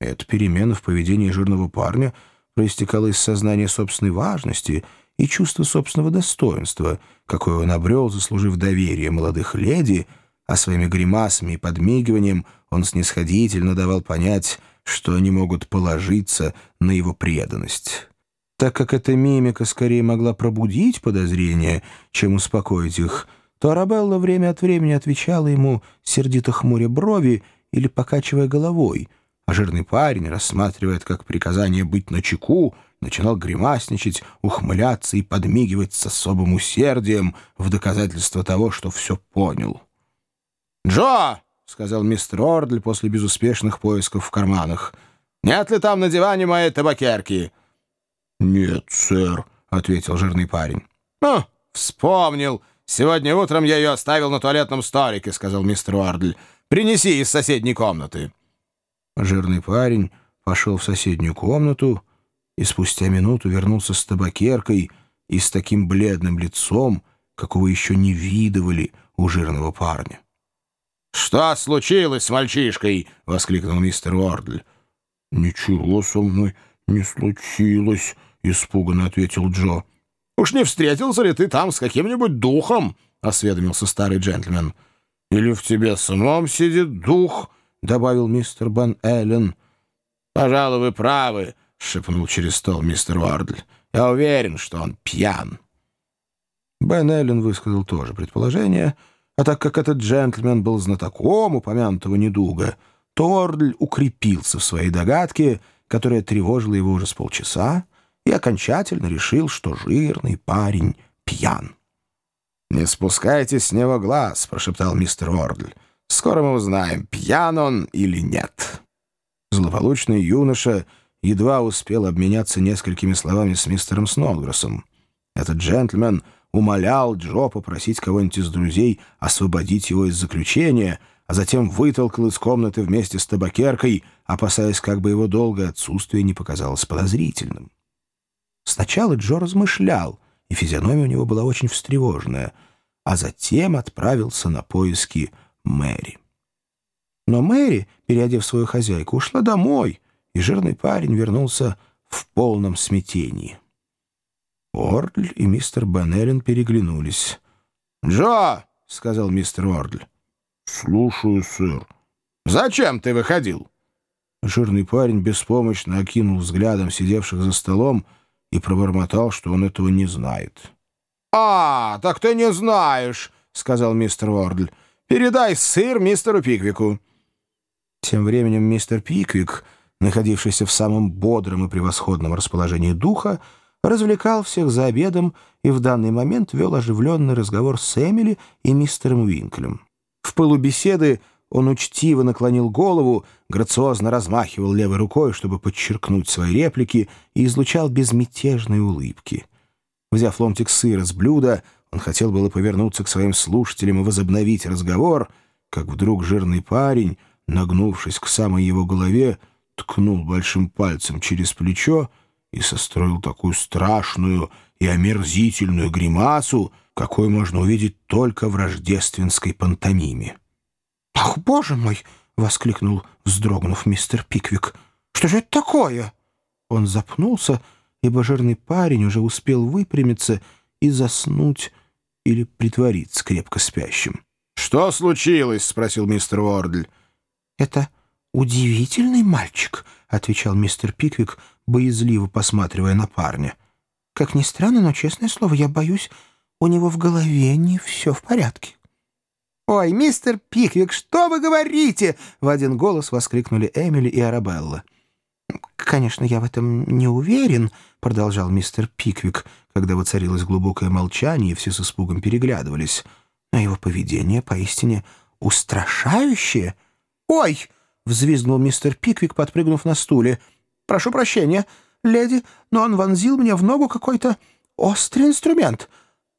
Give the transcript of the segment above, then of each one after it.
Эта перемена в поведении жирного парня проистекала из сознания собственной важности и чувства собственного достоинства, какое он обрел, заслужив доверие молодых леди, а своими гримасами и подмигиванием он снисходительно давал понять, что они могут положиться на его преданность. Так как эта мимика скорее могла пробудить подозрения, чем успокоить их, то Арабелла время от времени отвечала ему, сердито хмуря брови или покачивая головой, а жирный парень, рассматривая как приказание быть начеку, начинал гримасничать, ухмыляться и подмигивать с особым усердием в доказательство того, что все понял. «Джо!» — сказал мистер Ордль после безуспешных поисков в карманах. «Нет ли там на диване моей табакерки?» «Нет, сэр», — ответил жирный парень. «Ну, вспомнил. Сегодня утром я ее оставил на туалетном столике», — сказал мистер Уардль. «Принеси из соседней комнаты». Жирный парень пошел в соседнюю комнату и спустя минуту вернулся с табакеркой и с таким бледным лицом, какого еще не видывали у жирного парня. «Что случилось с мальчишкой?» — воскликнул мистер Уордль. «Ничего со мной не случилось», — испуганно ответил Джо. «Уж не встретился ли ты там с каким-нибудь духом?» — осведомился старый джентльмен. «Или в тебе самом сидит дух?» — добавил мистер Бен Эллен. «Пожалуй, вы правы», — шепнул через стол мистер Уардль. «Я уверен, что он пьян». Бен Эллен высказал тоже предположение, а так как этот джентльмен был знатоком упомянутого недуга, то Уардль укрепился в своей догадке, которая тревожила его уже с полчаса, и окончательно решил, что жирный парень пьян. «Не спускайте с него глаз», — прошептал мистер Ордль. «Скоро мы узнаем, пьян он или нет». Злополучный юноша едва успел обменяться несколькими словами с мистером Сноуграссом. Этот джентльмен умолял Джо попросить кого-нибудь из друзей освободить его из заключения, а затем вытолкал из комнаты вместе с табакеркой, опасаясь, как бы его долгое отсутствие не показалось подозрительным. Сначала Джо размышлял, и физиономия у него была очень встревоженная, а затем отправился на поиски Мэри. Но Мэри, переодев свою хозяйку, ушла домой, и жирный парень вернулся в полном смятении. Ордль и мистер Баннерин переглянулись. «Джо!» — сказал мистер Ордль. «Слушаю, сэр». «Зачем ты выходил?» Жирный парень беспомощно окинул взглядом сидевших за столом и пробормотал, что он этого не знает. «А, так ты не знаешь», — сказал мистер Уордль. «Передай сыр мистеру Пиквику». Тем временем мистер Пиквик, находившийся в самом бодром и превосходном расположении духа, развлекал всех за обедом и в данный момент вел оживленный разговор с Эмили и мистером Уинклем. В пылу беседы он учтиво наклонил голову, грациозно размахивал левой рукой, чтобы подчеркнуть свои реплики, и излучал безмятежные улыбки. Взяв ломтик сыра с блюда, он хотел было повернуться к своим слушателям и возобновить разговор, как вдруг жирный парень, нагнувшись к самой его голове, ткнул большим пальцем через плечо и состроил такую страшную и омерзительную гримасу, какой можно увидеть только в рождественской пантомиме. «Ах, боже мой!» — воскликнул, вздрогнув мистер Пиквик. «Что же это такое?» Он запнулся, ибо жирный парень уже успел выпрямиться и заснуть или притвориться крепко спящим. «Что случилось?» — спросил мистер Уордль. «Это удивительный мальчик», — отвечал мистер Пиквик, боязливо посматривая на парня. «Как ни странно, но, честное слово, я боюсь, у него в голове не все в порядке». «Ой, мистер Пиквик, что вы говорите?» — в один голос воскликнули Эмили и Арабелла. «Конечно, я в этом не уверен», — продолжал мистер Пиквик, когда воцарилось глубокое молчание, и все с испугом переглядывались. «Но его поведение поистине устрашающее». «Ой!» — взвизгнул мистер Пиквик, подпрыгнув на стуле. «Прошу прощения, леди, но он вонзил мне в ногу какой-то острый инструмент.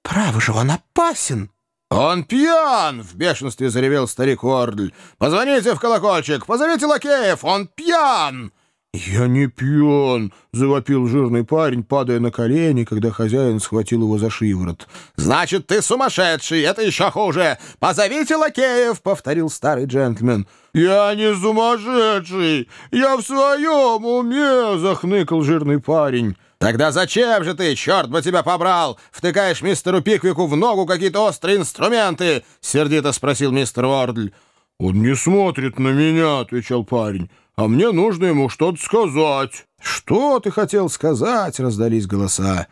Право же, он опасен!» «Он пьян!» — в бешенстве заревел старик Уордль. «Позвоните в колокольчик! Позовите лакеев! Он пьян!» «Я не пьян!» — завопил жирный парень, падая на колени, когда хозяин схватил его за шиворот. «Значит, ты сумасшедший! Это еще хуже! Позовите лакеев!» — повторил старый джентльмен. «Я не сумасшедший! Я в своем уме!» — захныкал жирный парень. «Тогда зачем же ты, черт бы тебя побрал, втыкаешь мистеру Пиквику в ногу какие-то острые инструменты?» — сердито спросил мистер Уордль. «Он не смотрит на меня», — отвечал парень а мне нужно ему что-то сказать». «Что ты хотел сказать?» — раздались голоса.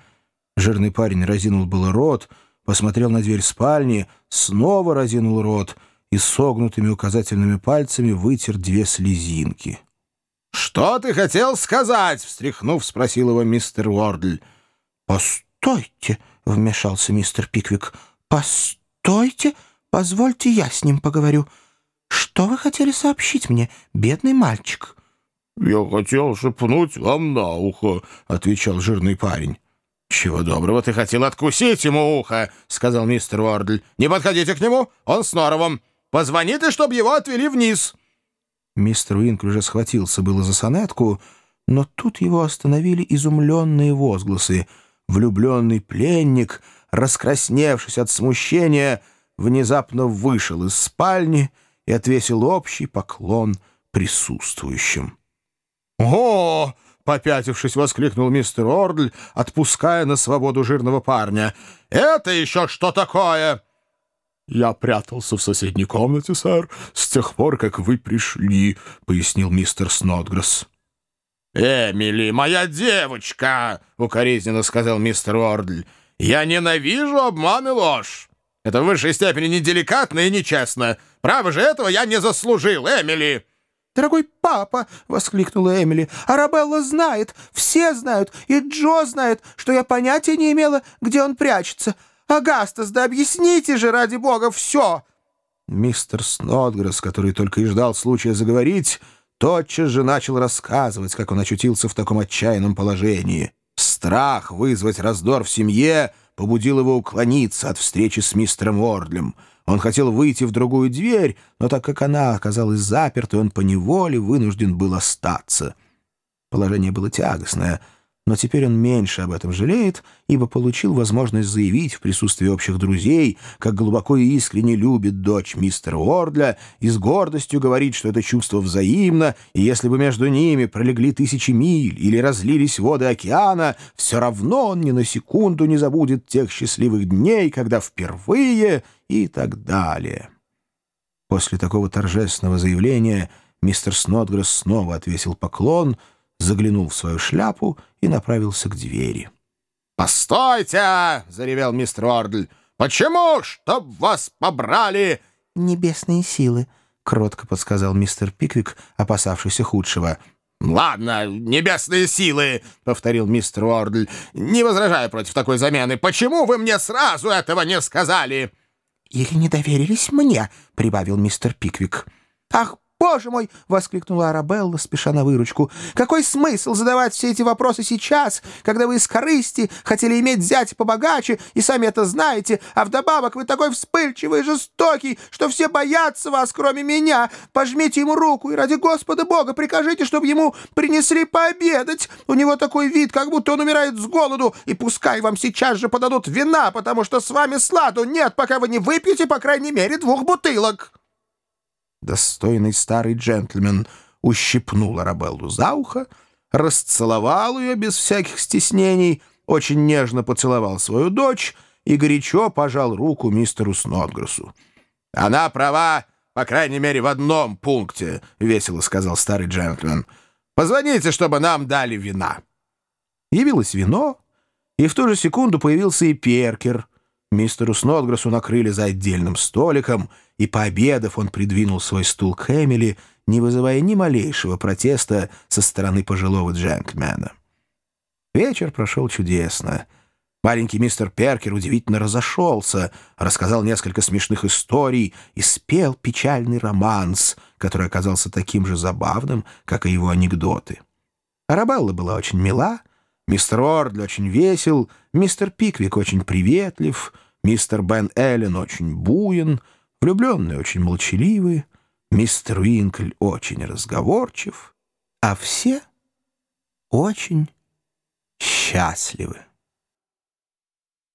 Жирный парень разинул было рот, посмотрел на дверь спальни, снова разинул рот и согнутыми указательными пальцами вытер две слезинки. «Что ты хотел сказать?» — встряхнув, спросил его мистер Уордль. «Постойте!» — вмешался мистер Пиквик. «Постойте! Позвольте я с ним поговорю. «Что вы хотели сообщить мне, бедный мальчик?» «Я хотел шепнуть вам на ухо», — отвечал жирный парень. «Чего доброго ты хотел откусить ему ухо», — сказал мистер Уордль. «Не подходите к нему, он с норовом. Позвони ты, чтобы его отвели вниз». Мистер Уинк уже схватился было за сонетку, но тут его остановили изумленные возгласы. Влюбленный пленник, раскрасневшись от смущения, внезапно вышел из спальни — и отвесил общий поклон присутствующим. «О!» — попятившись, воскликнул мистер Ордль, отпуская на свободу жирного парня. «Это еще что такое?» «Я прятался в соседней комнате, сэр, с тех пор, как вы пришли», — пояснил мистер Снотгресс. «Эмили, моя девочка!» — укоризненно сказал мистер Ордль. «Я ненавижу обман и ложь. Это в высшей степени неделикатно и нечестно. Право же этого я не заслужил, Эмили!» «Дорогой папа!» — воскликнула Эмили. «Арабелла знает, все знают, и Джо знает, что я понятия не имела, где он прячется. Агастас, да объясните же, ради бога, все!» Мистер Снодгресс, который только и ждал случая заговорить, тотчас же начал рассказывать, как он очутился в таком отчаянном положении. Страх вызвать раздор в семье побудил его уклониться от встречи с мистером Ордлем. Он хотел выйти в другую дверь, но так как она оказалась запертой, он поневоле вынужден был остаться. Положение было тягостное — но теперь он меньше об этом жалеет, ибо получил возможность заявить в присутствии общих друзей, как глубоко и искренне любит дочь мистера Уордля, и с гордостью говорит, что это чувство взаимно, и если бы между ними пролегли тысячи миль или разлились воды океана, все равно он ни на секунду не забудет тех счастливых дней, когда впервые и так далее. После такого торжественного заявления мистер Снотгресс снова отвесил поклон — заглянул в свою шляпу и направился к двери. «Постойте!» — заревел мистер Ордль. «Почему? Чтоб вас побрали!» «Небесные силы», — кротко подсказал мистер Пиквик, опасавшийся худшего. «Ладно, небесные силы», — повторил мистер Уордль. «Не возражаю против такой замены. Почему вы мне сразу этого не сказали?» «Или не доверились мне», — прибавил мистер Пиквик. «Ах, «Боже мой!» — воскликнула Арабелла, спеша на выручку. «Какой смысл задавать все эти вопросы сейчас, когда вы из корысти хотели иметь зять побогаче и сами это знаете, а вдобавок вы такой вспыльчивый и жестокий, что все боятся вас, кроме меня. Пожмите ему руку и ради Господа Бога прикажите, чтобы ему принесли пообедать. У него такой вид, как будто он умирает с голоду, и пускай вам сейчас же подадут вина, потому что с вами сладу нет, пока вы не выпьете, по крайней мере, двух бутылок». Достойный старый джентльмен ущипнул Арабеллу за ухо, расцеловал ее без всяких стеснений, очень нежно поцеловал свою дочь и горячо пожал руку мистеру Снотгрессу. «Она права, по крайней мере, в одном пункте», — весело сказал старый джентльмен. «Позвоните, чтобы нам дали вина». Явилось вино, и в ту же секунду появился и Перкер. Мистеру Снотгрессу накрыли за отдельным столиком — и, пообедав, он придвинул свой стул к Эмили, не вызывая ни малейшего протеста со стороны пожилого джентльмена. Вечер прошел чудесно. Маленький мистер Перкер удивительно разошелся, рассказал несколько смешных историй и спел печальный романс, который оказался таким же забавным, как и его анекдоты. Арабелла была очень мила, мистер Ордли очень весел, мистер Пиквик очень приветлив, мистер Бен Эллен очень буен — Влюбленные очень молчаливые, мистер Уинкль очень разговорчив, а все очень счастливы.